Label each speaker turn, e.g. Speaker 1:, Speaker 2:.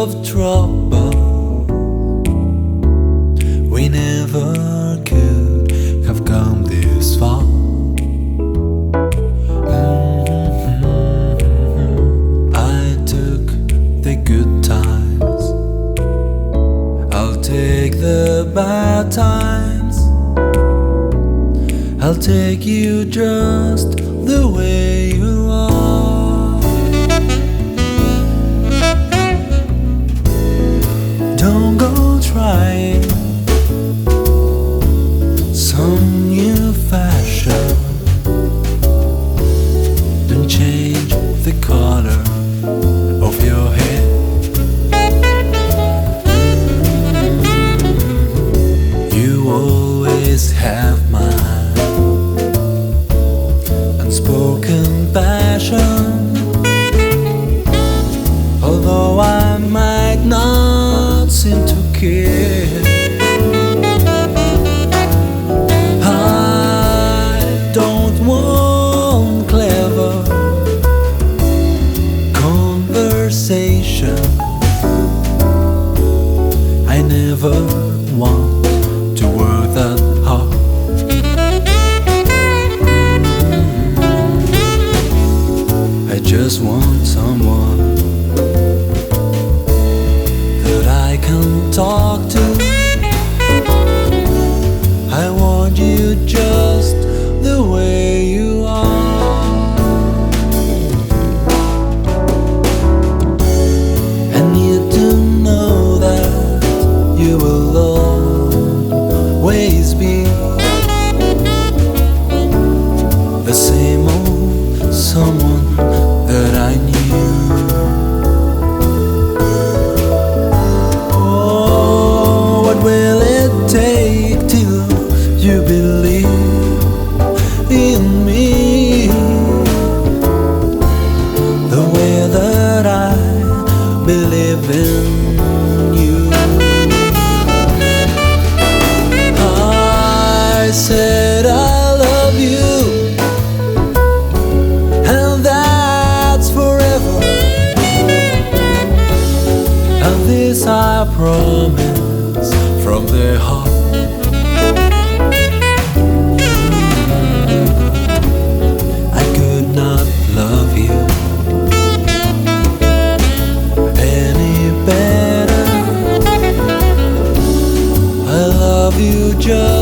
Speaker 1: of trouble. We never could have come this far. Mhm. I took the good times. I'll take the bad times. I'll take you just the way you are. Go trying some new que said I love you, and that's forever. And this I promise from the heart. I could not love you any better. I love you just